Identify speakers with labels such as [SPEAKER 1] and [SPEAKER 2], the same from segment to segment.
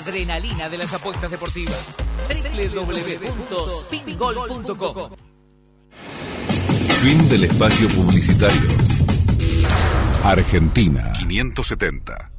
[SPEAKER 1] adrenalina de las apuestas deportivas. www.spingol.com
[SPEAKER 2] Fin del espacio publicitario. Argentina 570.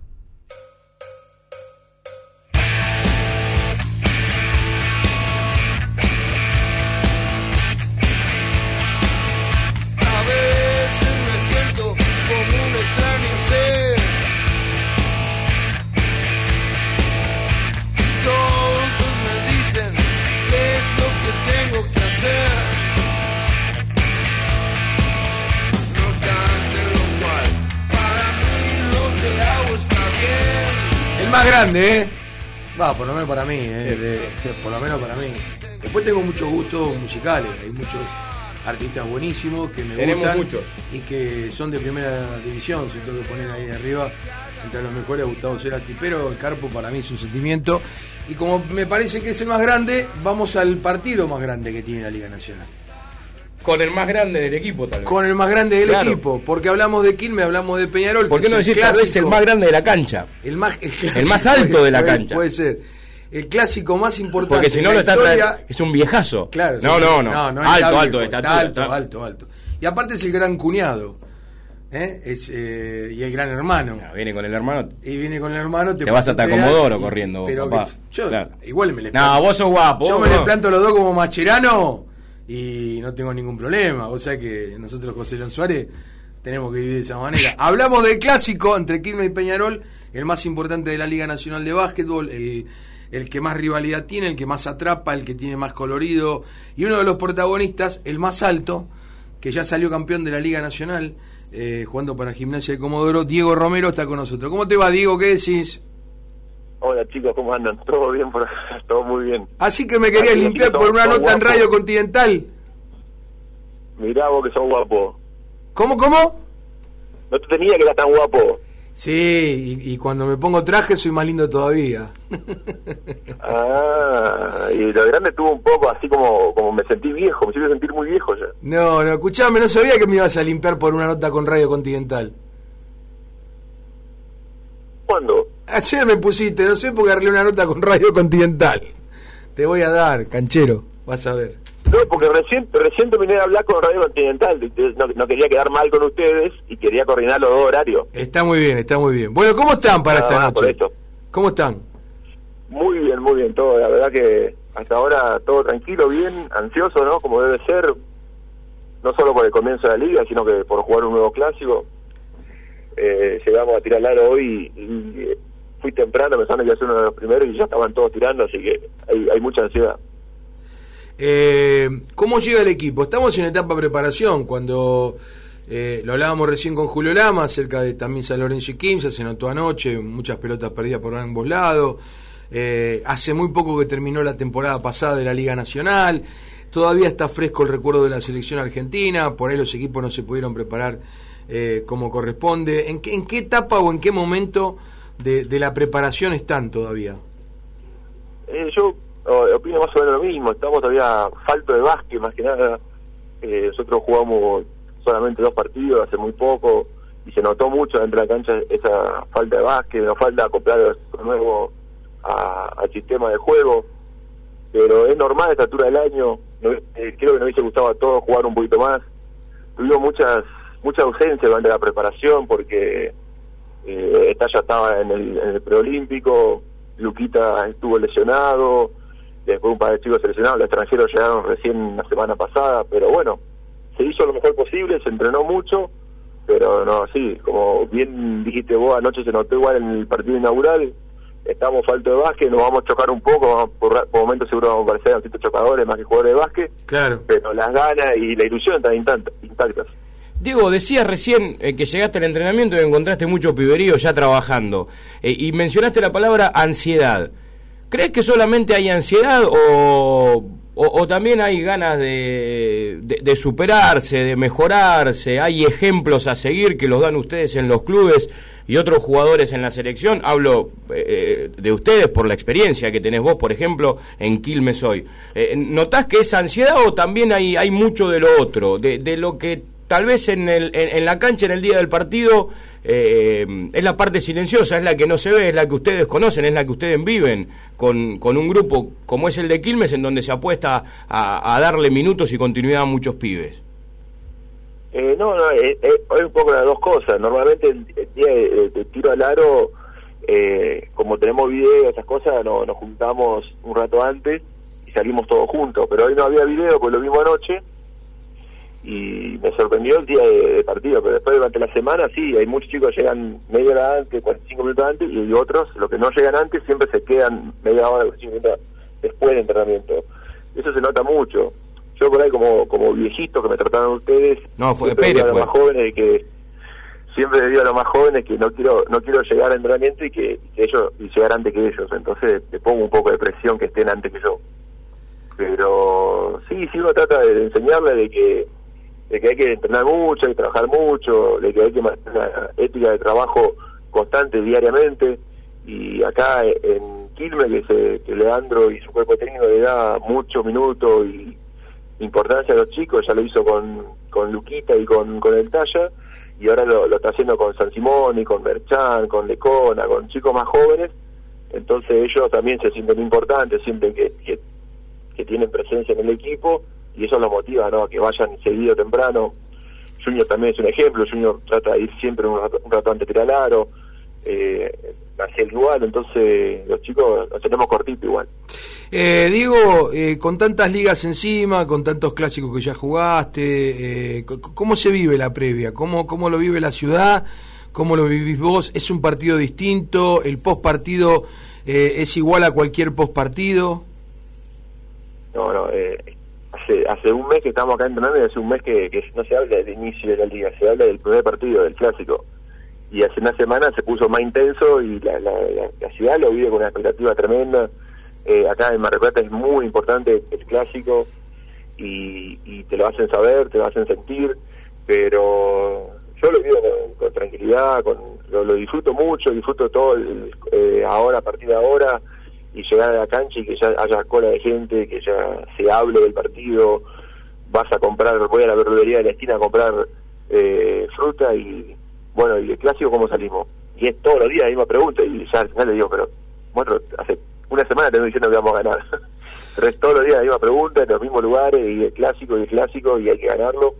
[SPEAKER 3] Grande, ¿eh? Va, por lo menos para mí, ¿eh? De- por lo menos para mí. Después tengo muchos gustos musicales, hay muchos artistas buenísimos que me
[SPEAKER 4] Tenemos
[SPEAKER 3] gustan
[SPEAKER 4] muchos.
[SPEAKER 3] y que son de primera división, si tengo que poner ahí arriba entre los mejores Gustavo Cerati, pero el Carpo para mí es un sentimiento y como me parece que es el más grande, vamos al partido más grande que tiene la Liga Nacional.
[SPEAKER 4] Con el más grande del equipo, tal vez.
[SPEAKER 3] Con el más grande del
[SPEAKER 4] Claro.
[SPEAKER 3] equipo, porque hablamos de Quilmes, hablamos de Peñarol.
[SPEAKER 4] ¿Por qué no decir tal vez el más grande de la cancha?
[SPEAKER 3] El más, el
[SPEAKER 4] El más alto de la cancha.
[SPEAKER 3] Puede ser. El clásico más importante.
[SPEAKER 4] Porque si no lo está
[SPEAKER 3] historia-
[SPEAKER 4] es un viejazo.
[SPEAKER 3] Claro,
[SPEAKER 4] no,
[SPEAKER 3] sí,
[SPEAKER 4] no, no, alto, alto de estatura.
[SPEAKER 3] Alto, alto, alto. Y aparte es el gran cuñado. ¿eh? Es, eh, y el gran hermano.
[SPEAKER 4] Ah, Viene con el hermano.
[SPEAKER 3] Y viene con el hermano.
[SPEAKER 4] Te vas hasta Comodoro
[SPEAKER 3] y-
[SPEAKER 4] corriendo,
[SPEAKER 3] Pero
[SPEAKER 4] papá.
[SPEAKER 3] que- yo
[SPEAKER 4] Claro.
[SPEAKER 3] igual me les
[SPEAKER 4] No, vos sos guapo.
[SPEAKER 3] Yo me
[SPEAKER 4] no.
[SPEAKER 3] planto los dos como macherano y no tengo ningún problema. O sea que nosotros, José León Suárez, tenemos que vivir de esa manera. Hablamos del clásico entre Quilmes y Peñarol, el más importante de la Liga Nacional de Básquetbol, el, el que más rivalidad tiene, el que más atrapa, el que tiene más colorido y uno de los protagonistas, el más alto, que ya salió campeón de la Liga Nacional. eh, jugando para Gimnasia de Comodoro, Diego Romero está con nosotros. ¿Cómo te va, Diego? ¿Qué decís?
[SPEAKER 5] Hola chicos, ¿cómo andan? ¿Todo bien por acá? Todo muy bien.
[SPEAKER 3] Así que me querías limpiar por una nota en. Radio Continental.
[SPEAKER 5] Mirá vos que sos guapo.
[SPEAKER 3] ¿Cómo, cómo?
[SPEAKER 5] No te tenía que era tan guapo.
[SPEAKER 3] Sí, y, y cuando me pongo traje soy más lindo todavía.
[SPEAKER 5] Ah, y lo grande tuvo un poco así como, como me sentí viejo, me hizo sentir muy viejo ya.
[SPEAKER 3] No, no, escuchame, no sabía que me ibas a limpiar por una nota con Radio Continental.
[SPEAKER 5] ¿Cuándo?
[SPEAKER 3] Ayer me pusiste, no sé, porque arreglé una nota con Radio Continental. Te voy a dar, canchero, vas a ver.
[SPEAKER 5] No, porque recién, recién terminé de hablar con Radio Continental, no, no quería quedar mal con ustedes y quería coordinar los dos horarios.
[SPEAKER 3] Está muy bien, está muy bien. Bueno, ¿cómo están para
[SPEAKER 5] Nada
[SPEAKER 3] esta
[SPEAKER 5] por
[SPEAKER 3] noche?
[SPEAKER 5] esto.
[SPEAKER 3] ¿Cómo están?
[SPEAKER 5] Muy bien, muy bien todo, la verdad que hasta ahora todo tranquilo, bien, ansioso, ¿no? Como debe ser, no solo por el comienzo de la liga, sino que por jugar un nuevo clásico. Eh, llegamos a tirar el aro hoy y, y, fui temprano pensando que iba a ser uno de los primeros y ya estaban todos tirando, así que hay, mucha ansiedad.
[SPEAKER 3] Eh, ¿Cómo llega el equipo? Estamos en etapa de preparación, cuando eh, lo hablábamos recién con Julio Lama, acerca de también San Lorenzo y Quimsa, se notó anoche, muchas pelotas perdidas por ambos lados. Eh, hace muy poco que terminó la temporada pasada de la Liga Nacional, todavía está fresco el recuerdo de la selección argentina, por ahí los equipos no se pudieron preparar como corresponde. ¿En qué, ¿En qué etapa o en qué momento de, de la preparación están todavía?
[SPEAKER 5] Eh, yo opino más o menos lo mismo, estamos todavía falto de básquet más que nada. Eh, nosotros jugamos solamente dos partidos hace muy poco y se notó mucho dentro de la cancha esa falta de básquet, nos falta acoplar de nuevo al sistema de juego. Pero es normal a esta altura del año, eh, creo que nos hubiese gustado a todos jugar un poquito más. Tuvimos muchas mucha ausencia durante la preparación porque ya estaba en el, en el preolímpico, Luquita estuvo lesionado, después un par de chicos seleccionados, los extranjeros llegaron recién la semana pasada, pero bueno, se hizo lo mejor posible, se entrenó mucho, pero no, sí, como bien dijiste vos, anoche se notó igual en el partido inaugural, estamos falto de básquet, nos vamos a chocar un poco, vamos- por, por momentos seguro vamos a parecer chocadores más que jugadores de básquet,
[SPEAKER 3] Claro.
[SPEAKER 5] pero las ganas y la ilusión están intactas.
[SPEAKER 4] Diego, decías recién eh, que llegaste al entrenamiento y encontraste mucho piberío ya trabajando. Eh, y mencionaste la palabra ansiedad. ¿Crees que solamente hay ansiedad o, también hay ganas de, superarse, de mejorarse? ¿Hay ejemplos a seguir que los dan ustedes en los clubes y otros jugadores en la selección? Hablo eh, de ustedes por la experiencia que tenés vos, por ejemplo, en Quilmes hoy. Eh, ¿Notás que es ansiedad o también hay, hay mucho de lo otro, de lo que tal vez en, el, en, en la cancha, en el día del partido, eh, es la parte silenciosa, es la que no se ve, es la que ustedes conocen, es la que ustedes viven con, un grupo como es el de Quilmes, en donde se apuesta a, darle minutos y continuidad a muchos pibes.
[SPEAKER 5] Eh, no, no, eh, eh, un poco las dos cosas. Normalmente el, día de, tiro al aro, eh, como tenemos video, esas cosas, no, nos juntamos un rato antes y salimos todos juntos. Pero hoy no había video, pues lo mismo anoche y me sorprendió el día de, de partido. Pero después, durante la semana, sí, hay muchos chicos que llegan media hora antes, 45 minutos antes, y otros, los que no llegan antes, siempre se quedan media hora, 45 minutos después del entrenamiento. Eso se nota mucho yo por ahí como como viejito que me trataron ustedes
[SPEAKER 4] No, fue Pérez,
[SPEAKER 5] a los
[SPEAKER 4] fue.
[SPEAKER 5] más jóvenes de que siempre digo a los más jóvenes que no quiero no quiero llegar al entrenamiento y que, que ellos y llegar antes que ellos entonces te pongo un poco de presión que estén antes que yo pero sí sí uno trata de enseñarle de que de que hay que entrenar mucho hay que trabajar mucho de que hay que mantener una ética de trabajo constante diariamente. Y acá en Quilmes que, se, que Leandro y su cuerpo técnico le da muchos minutos y importancia a los chicos, ya lo hizo con, con Luquita y con, con el Talla, y ahora lo, lo está haciendo con San Simón y con Merchan, con Lecona, con chicos más jóvenes, entonces ellos también se sienten importantes, sienten que, que, que tienen presencia en el equipo, y eso los motiva ¿no? a que vayan seguido temprano. Junior también es un ejemplo, Junior trata de ir siempre un rato, un rato antes de tirar aro, eh, hacia el igual, entonces los chicos los tenemos cortito igual.
[SPEAKER 3] Eh, Diego, eh, con tantas ligas encima, con tantos clásicos que ya jugaste, eh, ¿cómo se vive la previa? ¿Cómo, ¿Cómo lo vive la ciudad? ¿Cómo lo vivís vos? ¿Es un partido distinto? ¿El post partido es igual a cualquier post partido?
[SPEAKER 5] No, no, eh, hace, hace un mes que estamos acá entrenando y hace un mes que, no se habla del inicio de la liga, se habla del primer partido, del clásico. Y hace una semana se puso más intenso y la, la, la, la ciudad lo vive con una expectativa tremenda. Eh, acá en Mar del Plata es muy importante el clásico y, y te lo hacen saber, te lo hacen sentir, pero yo lo vivo con, con tranquilidad, con, lo, lo disfruto mucho, disfruto todo el, eh, ahora, a partir de ahora, y llegar a la cancha y que ya haya cola de gente, que ya se hable del partido, vas a comprar, voy a la verdulería de la esquina a comprar eh, fruta y bueno, y el clásico cómo salimos. Y es todos los días la misma pregunta y ya al final le digo, pero bueno, hace una semana te estoy diciendo que vamos a ganar. pero todos los días la misma pregunta, en los mismos lugares, y el clásico y el clásico y hay que ganarlo.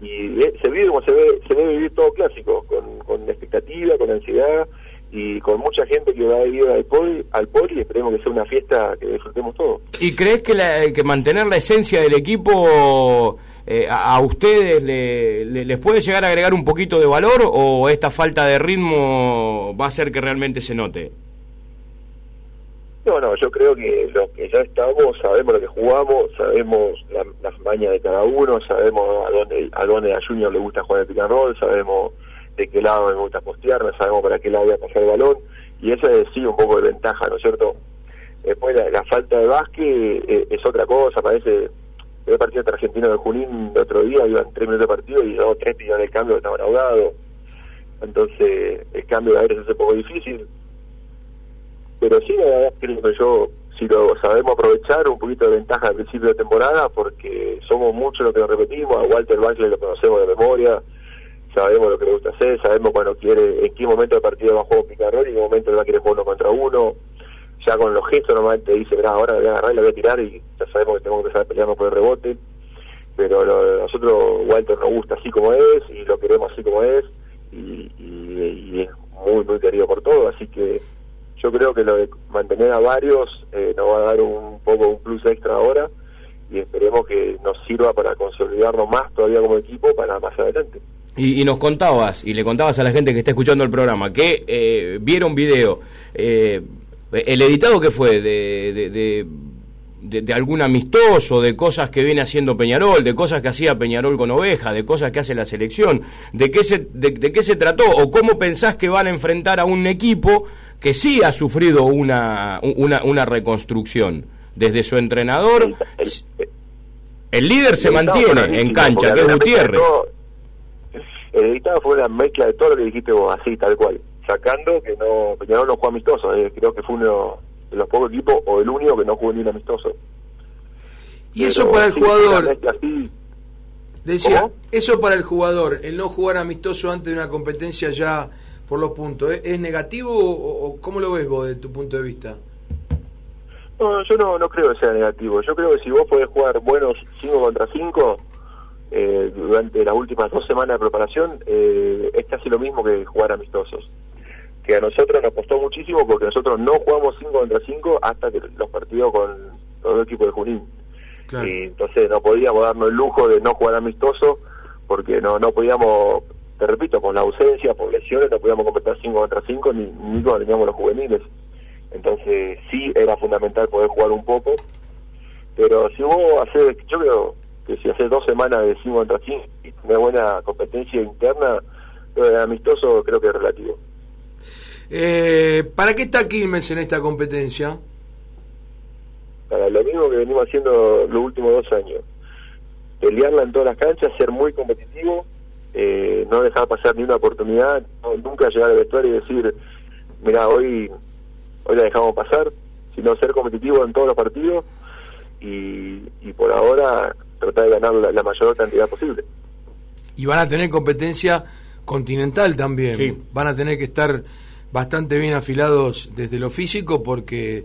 [SPEAKER 5] Y eh, se vive como se ve, se debe vivir todo clásico, con, con expectativa, con ansiedad y con mucha gente que va a ir al poli, al poli y esperemos que sea una fiesta que disfrutemos todos.
[SPEAKER 4] ¿Y crees que, la- que mantener la esencia del equipo eh, a, a ustedes le- le- les puede llegar a agregar un poquito de valor o esta falta de ritmo va a hacer que realmente se note?
[SPEAKER 5] No, no, yo creo que los que ya estamos sabemos lo que jugamos, sabemos la- las mañas de cada uno, sabemos a dónde a dónde a Junior le gusta jugar el pick and roll, sabemos de qué lado me gusta postear, sabemos para qué lado voy a pasar el balón, y eso es sí un poco de ventaja, ¿no es cierto? Después la, falta de básquet eh, es otra cosa, parece el partido entre Argentino de Junín el otro día, iban tres minutos de partido y dos tres pidieron el cambio, estaban ahogados. Entonces el cambio de aire se hace un poco difícil. Pero sí, la verdad creo que yo, si lo sabemos aprovechar, un poquito de ventaja al principio de temporada, porque somos muchos los que lo repetimos, a Walter Buckley lo conocemos de memoria, sabemos lo que le gusta hacer, sabemos cuando quiere, en qué momento del partido va a jugar picarrol y en qué momento él va a querer jugar uno contra uno. Ya con los gestos normalmente dice, "Mirá, ahora voy a agarrar y la voy a tirar y ya sabemos que tenemos que empezar a pelearnos por el rebote. Pero lo- nosotros, Walter nos gusta así como es y lo queremos así como es y, y- es muy, muy querido por todos. Así que yo creo que lo de mantener a varios eh, nos va a dar un poco un plus extra ahora y esperemos que nos sirva para consolidarnos más todavía como equipo para más adelante.
[SPEAKER 4] Y, y nos contabas, y le contabas a la gente que está escuchando el programa, que eh, vieron video. Eh, ¿El editado que fue? ¿De, de, de, de- de algún amistoso? ¿De cosas que viene haciendo Peñarol? ¿De cosas que hacía Peñarol con Oveja? ¿De cosas que hace la selección? ¿De qué se, de, de qué se trató? ¿O cómo pensás que van a enfrentar a un equipo que sí ha sufrido una, una, una reconstrucción? Desde su entrenador,
[SPEAKER 5] El- el-
[SPEAKER 4] el líder se mantiene en cancha, que es Gutiérrez.
[SPEAKER 5] todo. El editado fue una mezcla de todo lo que dijiste vos, así, tal cual. Sacando que no Peñarol no jugó amistoso, eh, creo que fue uno de los pocos equipos, o el único que no jugó ni un amistoso.
[SPEAKER 3] Y eso para el
[SPEAKER 5] sí,
[SPEAKER 3] jugador,
[SPEAKER 5] así,
[SPEAKER 3] Decía,
[SPEAKER 5] ¿Cómo?
[SPEAKER 3] eso para el jugador, el no jugar amistoso antes de una competencia ya por los puntos, ¿es, es negativo o, o cómo lo ves vos de tu punto de vista?
[SPEAKER 5] No, yo no, no creo que sea negativo. Yo creo que si vos podés jugar buenos 5 contra 5 eh, durante las últimas dos semanas de preparación, eh, es casi lo mismo que jugar amistosos. Que a nosotros nos costó muchísimo porque nosotros no jugamos 5 contra 5 hasta que los partidos con todo el equipo de Junín.
[SPEAKER 3] Claro.
[SPEAKER 5] Y entonces no podíamos darnos el lujo de no jugar amistoso porque no no podíamos, te repito, por la ausencia, por lesiones, no podíamos completar 5 contra 5 ni, ni cuando teníamos los juveniles. Entonces sí era fundamental poder jugar un poco, pero si vos haces, yo creo que si haces dos semanas de 5 contra 5 y una buena competencia interna, lo de amistoso creo que es relativo.
[SPEAKER 3] Eh, ¿Para qué está Quilmes en esta competencia?
[SPEAKER 5] para lo mismo que venimos haciendo los últimos dos años. Pelearla en todas las canchas, ser muy competitivo, eh, no dejar pasar ni una oportunidad, no- nunca llegar al vestuario y decir, mira, hoy, hoy la dejamos pasar, sino ser competitivo en todos los partidos y, y por ahora tratar de ganar la, la mayor cantidad posible.
[SPEAKER 3] Y van a tener competencia continental también.
[SPEAKER 4] Sí.
[SPEAKER 3] Van a tener que estar bastante bien afilados desde lo físico porque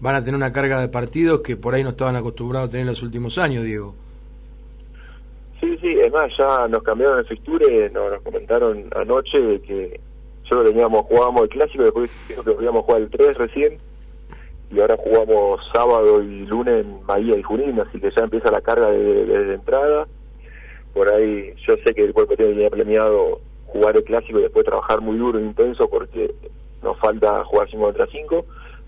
[SPEAKER 3] van a tener una carga de partidos que por ahí no estaban acostumbrados a tener en los últimos años, Diego.
[SPEAKER 5] Sí, sí, es más, ya nos cambiaron el fixture, nos, nos comentaron anoche de que solo teníamos, jugábamos el clásico, después que podíamos jugar el 3 recién, y ahora jugamos sábado y lunes en Bahía y Junín, así que ya empieza la carga de, de- de entrada. Por ahí yo sé que el cuerpo tiene planeado jugar el clásico y después trabajar muy duro e intenso porque nos falta jugar 5 contra 5,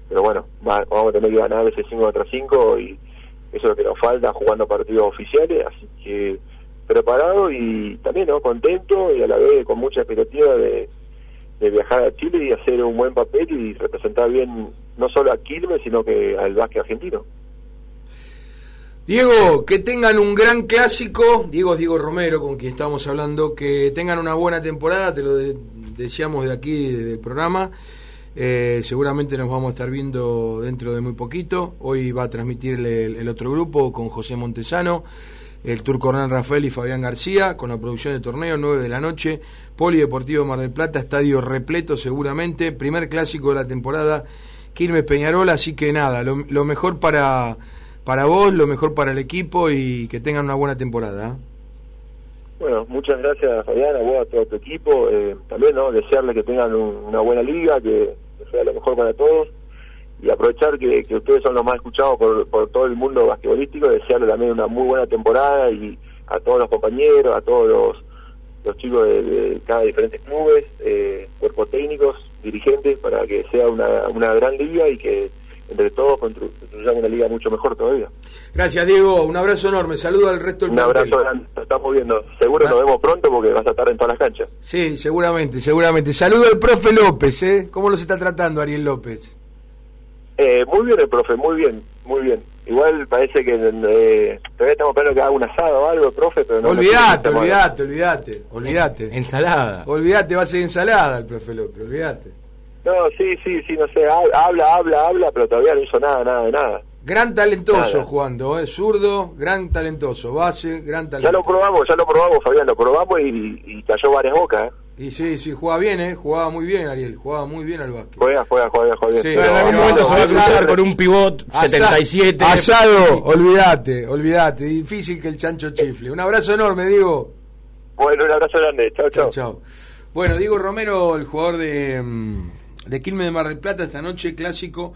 [SPEAKER 5] pero bueno, va- vamos a tener que ganar ese 5 contra 5 y eso es lo que nos falta jugando partidos oficiales, así que preparado y también no contento y a la vez con mucha expectativa de, de viajar a Chile y hacer un buen papel y representar bien no solo a Quilmes sino que al básquet argentino.
[SPEAKER 3] Diego, que tengan un gran clásico, Diego es Diego Romero, con quien estamos hablando, que tengan una buena temporada, te lo de- deseamos de aquí, del programa. Eh, seguramente nos vamos a estar viendo dentro de muy poquito. Hoy va a transmitir el, el otro grupo con José Montesano, el turco Hernán Rafael y Fabián García, con la producción de torneo, 9 de la noche. Polideportivo Mar del Plata, estadio repleto seguramente. Primer clásico de la temporada, Quilmes Peñarol, así que nada, lo, mejor para, para vos, lo mejor para el equipo y que tengan una buena temporada. ¿eh?
[SPEAKER 5] Bueno, muchas gracias Fabián, a vos, a todo tu equipo. Eh, también no desearles que tengan un- una buena liga, que sea lo mejor para todos. Y aprovechar que, que ustedes son los más escuchados por, por todo el mundo basquetbolístico, desearles también una muy buena temporada y a todos los compañeros, a todos los, los chicos de, de cada diferentes clubes, eh, cuerpos técnicos, dirigentes, para que sea una, una gran liga y que entre todos constru- construyamos una liga mucho mejor todavía.
[SPEAKER 3] Gracias, Diego. Un abrazo enorme. Saludo al resto del
[SPEAKER 5] Un abrazo grande, nos estamos viendo. Seguro
[SPEAKER 3] Ah.
[SPEAKER 5] nos vemos pronto porque vas a estar en todas las canchas.
[SPEAKER 3] Sí, seguramente, seguramente. Saludo al profe López, ¿eh? ¿Cómo los está tratando Ariel López?
[SPEAKER 5] Eh, muy bien el profe, muy bien, muy bien. Igual parece que eh, todavía estamos esperando que haga un asado o algo el profe, pero no...
[SPEAKER 3] olvídate, olvídate, olvídate, olvídate.
[SPEAKER 4] Ensalada.
[SPEAKER 3] Olvídate, va a ser ensalada el profe López, olvídate.
[SPEAKER 5] No, sí, sí, sí, no sé, ha- habla, habla, habla, pero todavía no hizo nada, nada de nada.
[SPEAKER 3] Gran talentoso
[SPEAKER 5] Nada.
[SPEAKER 3] jugando, ¿eh? Zurdo, gran talentoso. Base, gran
[SPEAKER 5] Ya
[SPEAKER 3] talento.
[SPEAKER 5] lo probamos, ya lo probamos, Fabián, lo probamos y, y cayó varias bocas, ¿eh?
[SPEAKER 3] Y sí, sí, jugaba bien, ¿eh? Jugaba muy bien, Ariel. Jugaba muy bien al básquet.
[SPEAKER 5] Juega, juega, juega, juega bien.
[SPEAKER 3] Sí,
[SPEAKER 4] Pero en algún momento se va a cruzar con un pivot
[SPEAKER 3] Asa-
[SPEAKER 4] 77.
[SPEAKER 3] Asado, olvídate, olvídate. Difícil que el chancho chifle. Un abrazo enorme, Diego.
[SPEAKER 5] Bueno, un abrazo grande, chao,
[SPEAKER 3] Chao,
[SPEAKER 5] chao.
[SPEAKER 3] chao. Bueno, Diego Romero, el jugador de, mm, de Quilmes de Mar del Plata, esta noche clásico